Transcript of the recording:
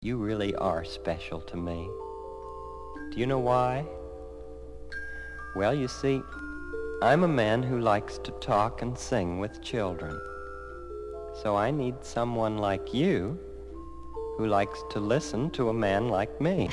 You really are special to me. Do you know why? Well, you see, I'm a man who likes to talk and sing with children. So I need someone like you who likes to listen to a man like me.